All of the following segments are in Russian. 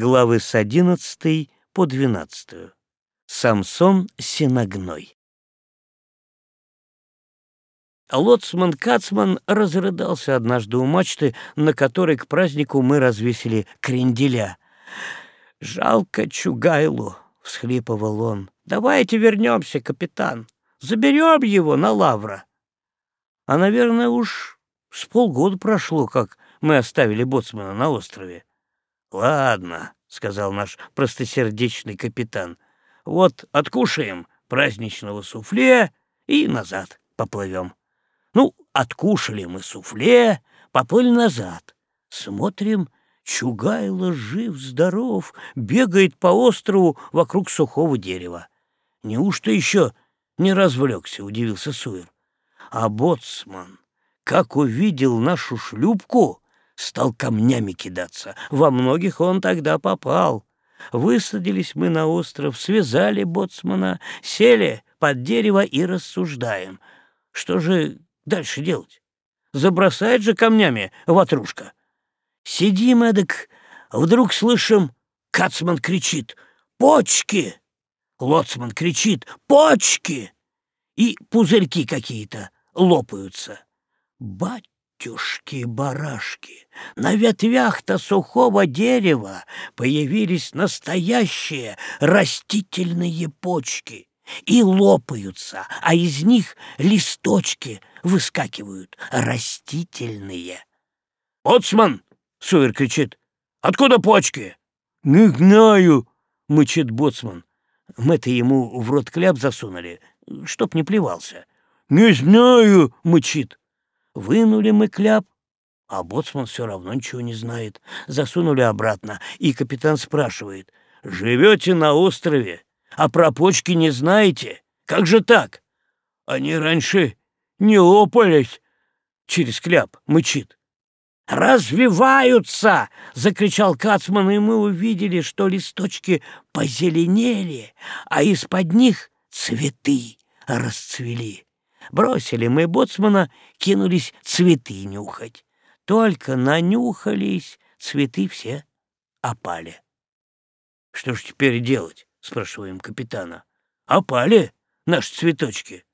главы с 11 по 12. Самсон Синогной. Лоцман Кацман разрыдался однажды у мачты, на которой к празднику мы развесили кренделя. «Жалко Чугайлу», — всхлипывал он. «Давайте вернемся, капитан. Заберем его на лавра». А, наверное, уж с полгода прошло, как мы оставили боцмана на острове. «Ладно», — сказал наш простосердечный капитан, — «вот откушаем праздничного суфле и назад поплывем». Ну, откушали мы суфле, поплыли назад. Смотрим, Чугайло жив-здоров, бегает по острову вокруг сухого дерева. Неужто еще не развлекся, удивился Суир. А боцман, как увидел нашу шлюпку, стал камнями кидаться. Во многих он тогда попал. Высадились мы на остров, связали боцмана, сели под дерево и рассуждаем. Что же дальше делать? Забросает же камнями ватрушка. Сидим эдак, вдруг слышим, Кацман кричит «Почки!» Лоцман кричит «Почки!» И пузырьки какие-то лопаются. Батюшки-барашки, на ветвях-то сухого дерева появились настоящие растительные почки и лопаются, а из них листочки выскакивают, растительные. «Боцман!» — Суер кричит. «Откуда почки?» «Не знаю!» — мычит боцман. Мы-то ему в рот кляп засунули, чтоб не плевался. «Не знаю!» — мычит. Вынули мы кляп, а боцман все равно ничего не знает. Засунули обратно, и капитан спрашивает. «Живете на острове, а про почки не знаете? Как же так?» Они раньше не лопались. Через кляп мычит. «Развиваются!» — закричал Кацман, и мы увидели, что листочки позеленели, а из-под них цветы расцвели. Бросили мы боцмана, кинулись цветы нюхать. Только нанюхались, цветы все опали. — Что ж теперь делать? — спрашиваем капитана. — Опали наши цветочки.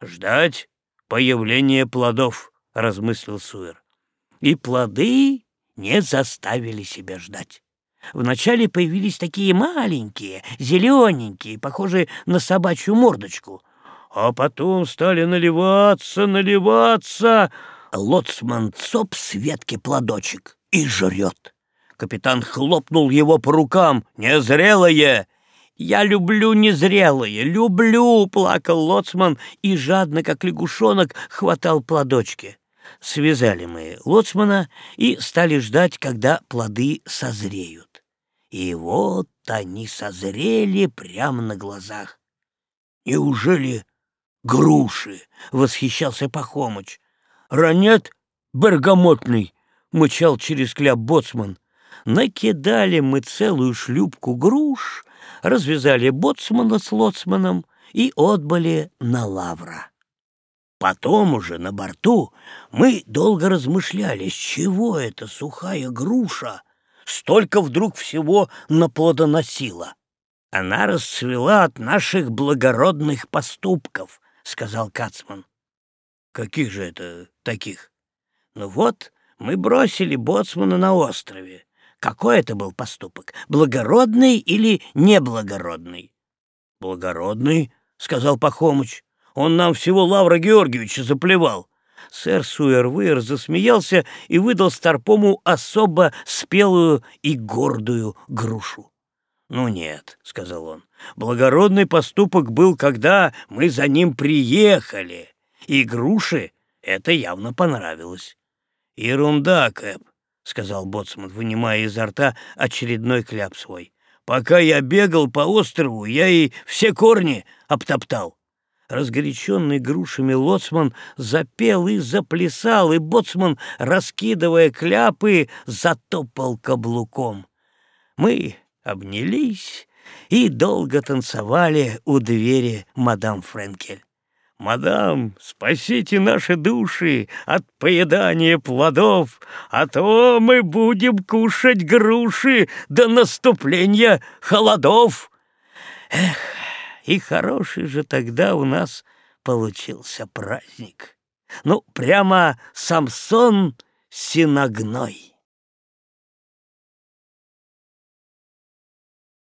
Ждать появления плодов, — размыслил Суэр и плоды не заставили себя ждать. Вначале появились такие маленькие, зелененькие, похожие на собачью мордочку, а потом стали наливаться, наливаться. Лоцман цоп с ветки плодочек и жрет. Капитан хлопнул его по рукам. «Незрелое!» «Я люблю незрелое, люблю!» — плакал Лоцман и жадно, как лягушонок, хватал плодочки. Связали мы лоцмана и стали ждать, когда плоды созреют. И вот они созрели прямо на глазах. «Неужели груши?» — восхищался Пахомыч. «Ранет бергамотный!» — мычал через кляп боцман. Накидали мы целую шлюпку груш, развязали боцмана с лоцманом и отбыли на лавра. Потом уже на борту мы долго размышляли, с чего эта сухая груша столько вдруг всего наплодоносила. Она расцвела от наших благородных поступков, — сказал Кацман. Каких же это таких? Ну вот, мы бросили боцмана на острове. Какой это был поступок, благородный или неблагородный? Благородный, — сказал Пахомыч. Он нам всего Лавра Георгиевича заплевал. Сэр Суэрвейр засмеялся и выдал Старпому особо спелую и гордую грушу. «Ну нет», — сказал он, — «благородный поступок был, когда мы за ним приехали, и груши это явно понравилось». «Ерунда, Кэп», — сказал Боцман, вынимая изо рта очередной кляп свой. «Пока я бегал по острову, я и все корни обтоптал». Разгоряченный грушами лоцман запел и заплясал, и боцман, раскидывая кляпы, затопал каблуком. Мы обнялись и долго танцевали у двери мадам Френкель. «Мадам, спасите наши души от поедания плодов, а то мы будем кушать груши до наступления холодов!» Эх, и хороший же тогда у нас получился праздник. Ну, прямо Самсон Синогной.